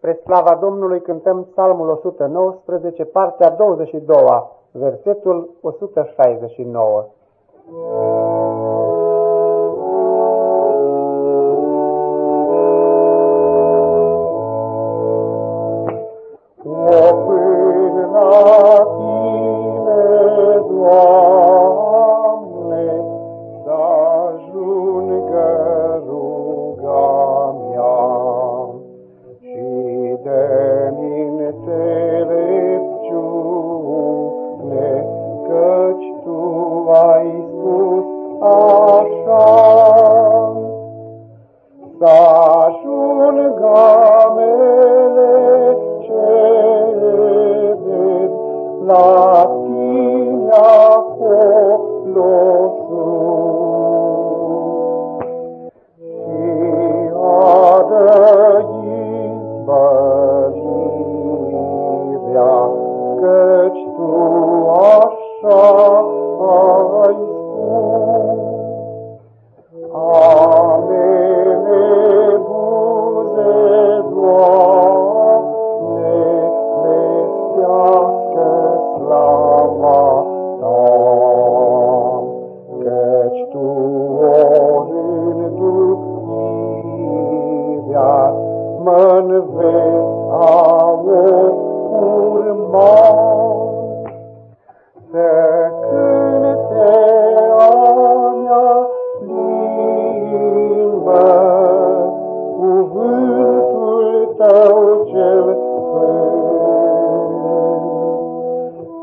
Spre slava Domnului cântăm psalmul 119, partea 22, versetul 169. Shunga. slava ta, căci tu ori rânduirea mă-nveți a o urmare.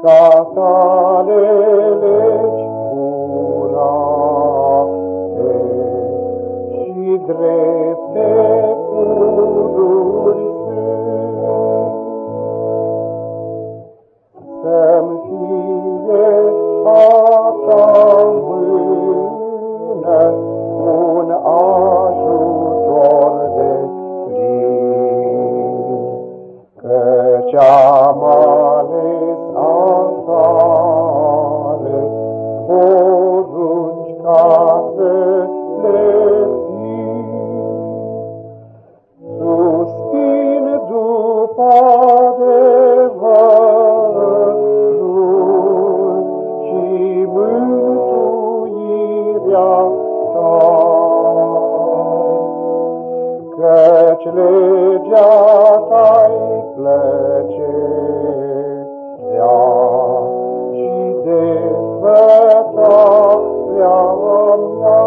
ca ta le legi curate și drepte pururi Să-mi fie mână un ajutor de plin, Căci am ta. Căci legea ta-i plăcerea și desfătarea mea.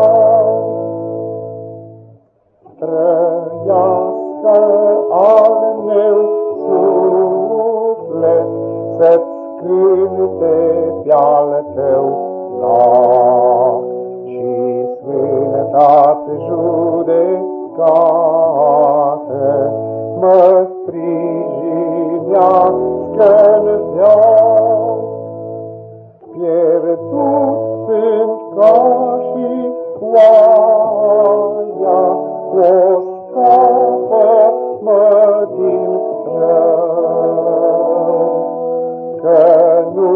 Trăiască al meu suflet să-ți cânte pe-al tău lac și ați judecate, mă sprijinească în viață. Pierdut sunt ca și oaia, o scapă-mă din rău, că nu